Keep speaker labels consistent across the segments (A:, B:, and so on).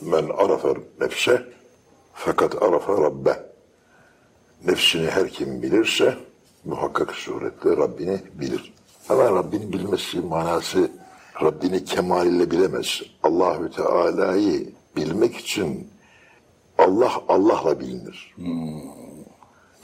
A: Men arafa nefse fakat arafa rabbe. Nefsini her kim bilirse muhakkak suretle Rabbini bilir. Ama Rabbini bilmesi manası Rabbini kemaliyle bilemez. Allahü Teala'yı bilmek için Allah Allah'la bilinir.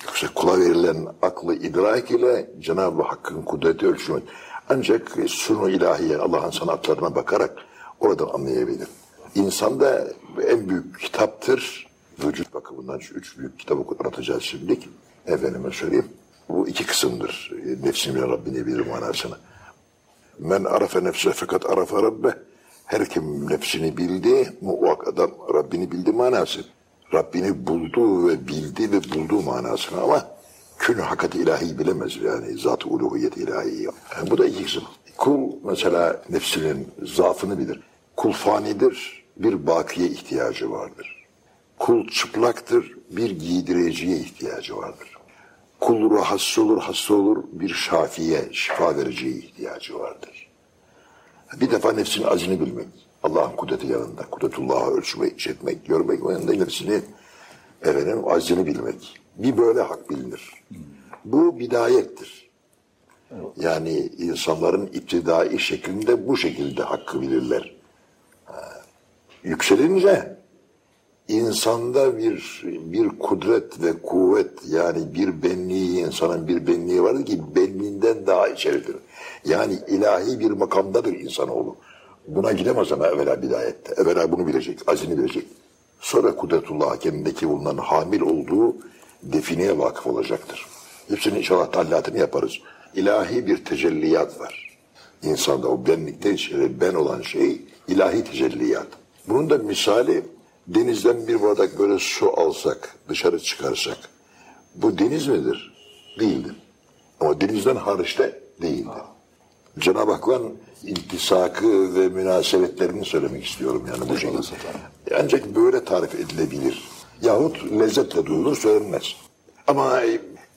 A: Yoksa kula verilen aklı idrak ile Cenab-ı Hakk'ın kudreti ölçümü ancak sunu ilahiye Allah'ın sanatlarına bakarak oradan anlayabilir. İnsanda en büyük kitaptır. Vücut bakımından şu üç büyük kitabı anlatacağız şimdilik. Efendime söyleyeyim. Bu iki kısımdır. Nefsini bilen Rabbini bilir manasını. Men arafe nefse fakat arafe rabbe. Her kim nefsini bildi, muvakkak adam Rabbini bildi manası. Rabbini buldu ve bildi ve buldu manasını ama kün hakati ilahi bilemez yani zat-ı uluhiyet ilahi. Yani bu da iki kısım. Kul mesela nefsinin zaafını bilir. Kul fanidir, bir bakiye ihtiyacı vardır. Kul çıplaktır, bir giydireciye ihtiyacı vardır. Kul rahatsız olur, hasta olur, bir şafiye, şifa vericiye ihtiyacı vardır. Bir defa nefsinin acını bilmek. Allah'ın kudreti yanında. Kudretullah'ı ölçmek, işitmek, görmek yanında nefsini efendim acını bilmek. Bir böyle hak bilinir. Bu bidayettir. Yani insanların iptidai şeklinde bu şekilde hakkı bilirler. Yükselince insanda bir bir kudret ve kuvvet yani bir benliği insanın bir benliği vardır ki benliğinden daha içeridir. Yani ilahi bir makamdadır insanoğlu. Buna gidemez ama evvela bidayette. Evvela bunu bilecek, azini bilecek. Sonra kudretullah kendindeki bulunan hamil olduğu defineye vakıf olacaktır. Hepsinin inşallah tallatını yaparız. İlahi bir tecelliyat var. İnsanda o benlikte içeri ben olan şey ilahi tecelliyat. Bunun da misali denizden bir bardak böyle su alsak, dışarı çıkarsak. Bu deniz midir? Değildir. Ama denizden hariçte değildir. Cenab-ı Hak'ın iltisakı ve münasebetlerini söylemek istiyorum yani bu şekilde. Ancak böyle tarif edilebilir. Yahut lezzetle duyulur söylenmez. Ama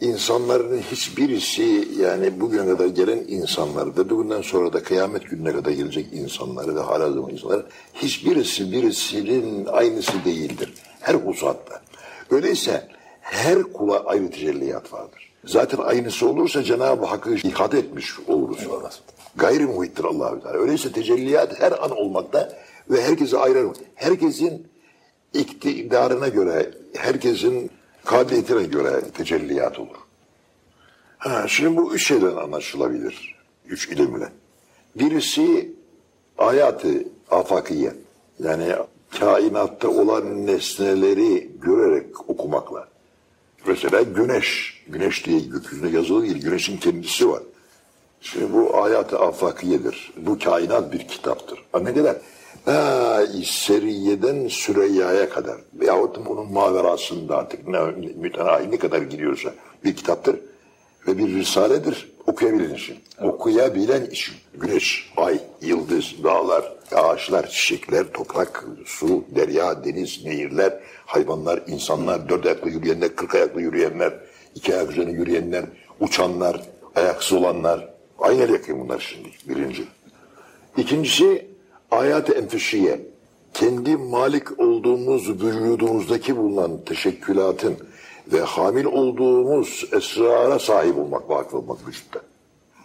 A: insanların hiçbirisi yani bugüne kadar gelen insanlar ve bugünden sonra da kıyamet gününe kadar gelecek insanları ve hala zaman insanlar hiçbirisi birisinin aynısı değildir. Her hususatta. Öyleyse her kula ayrı tecelliyat vardır. Zaten aynısı olursa Cenab-ı Hakk'ı ihate etmiş oluruz. Gayri muhittir Allahü Teala. Öyleyse tecelliyat her an olmakta ve herkese ayrı. Herkesin iktidarına göre, herkesin kabiliyetine göre tecelliyat olur. Ha, şimdi bu üç şeyden anlaşılabilir. Üç ilimle. Birisi hayatı afakiye. Yani kainatta olan nesneleri görerek okumakla. Mesela güneş. Güneş diye gökyüzüne yazılı değil. Güneşin kendisi var. Şimdi bu hayat-ı afakiyedir. Bu kainat bir kitaptır. Ha, ne kadar? Seriye'den Süreyya'ya kadar veyahut bunun maverasında artık ne, mütenahi ne kadar gidiyorsa bir kitaptır ve bir risaledir. Okuyabilen için. Okuyabilen için. Güneş, ay, yıldız, dağlar, ağaçlar, çiçekler, toprak, su, derya, deniz, nehirler, hayvanlar, insanlar, dört ayaklı yürüyenler, kırk ayaklı yürüyenler, iki ayak üzerine yürüyenler, uçanlar, ayaksız olanlar. Aynı yakın bunlar şimdi. Birinci. İkincisi ayat-ı. Kendi malik olduğumuz vücudumuzdaki bulunan teşekkülatın ve hamil olduğumuz esrara sahip olmak, vakıf olmak vücutta.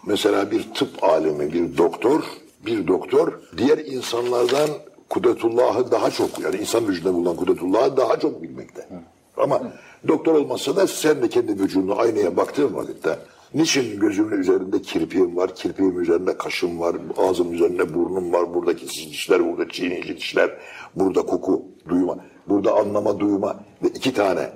A: Mesela bir tıp alimi, bir doktor, bir doktor diğer insanlardan kudretullahı daha çok, yani insan vücudunda bulunan kudretullahı daha çok bilmekte. Ama doktor olmasa da sen de kendi vücuduna aynaya baktığın vakitte Niçin gözümün üzerinde kirpiğim var, kirpiğim üzerinde kaşım var, ağzım üzerinde burnum var, buradaki dişler, burada çiğneyici dişler, burada koku, duyma, burada anlama, duyma ve iki tane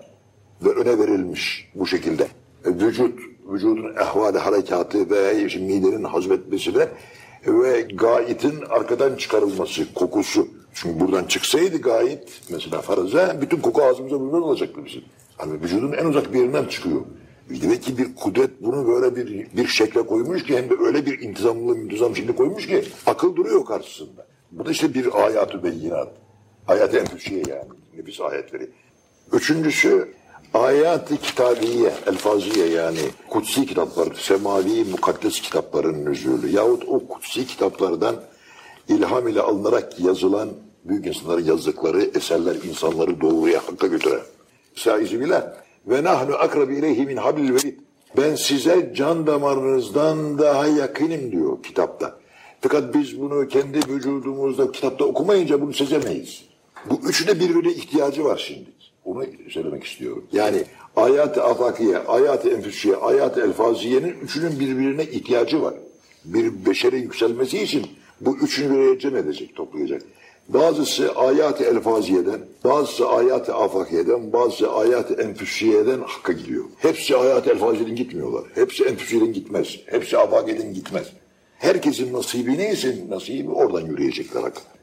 A: ve öne verilmiş bu şekilde. E, vücut, vücudun ehvali harekatı ve işte midenin hazmetmesine ve gaitin arkadan çıkarılması, kokusu. Çünkü buradan çıksaydı gayet mesela faraza bütün koku ağzımıza burnumuzdan olacaktı bizim. Hani vücudun en uzak bir yerinden çıkıyor. Demek ki bir kudret bunu böyle bir bir şekle koymuş ki hem de öyle bir intizamlı intizam şekli koymuş ki akıl duruyor karşısında. Bu da işte bir ayatı beyinat. Ayet-i enfüsiye yani. Nefis ayetleri. Üçüncüsü ayat-ı kitabiye, elfaziye yani kutsi kitaplar, semavi mukaddes kitapların nüzulü yahut o kutsi kitaplardan ilham ile alınarak yazılan Büyük insanların yazdıkları eserler insanları doğruya hakka götüren. Saizi bilen. Ve nahnu akrabi ileyhi min hablil verid. Ben size can damarınızdan daha yakınım diyor kitapta. Fakat biz bunu kendi vücudumuzda kitapta okumayınca bunu sezemeyiz. Bu üçüne birbirine ihtiyacı var şimdi. Onu söylemek istiyorum. Yani ayat-ı afakiye, ayat-ı enfüsiye, ayat-ı elfaziyenin üçünün birbirine ihtiyacı var. Bir beşerin yükselmesi için bu üçünü bir cem edecek, toplayacak. Bazısı ayat-ı elfaziyeden, bazısı ayat-ı afakiyeden, bazısı ayat-ı enfüsiyeden hakka gidiyor. Hepsi ayat-ı elfaziyeden gitmiyorlar. Hepsi enfüsiyeden gitmez. Hepsi afakiyeden gitmez. Herkesin nasibi neyse nasibi oradan yürüyecekler hakka.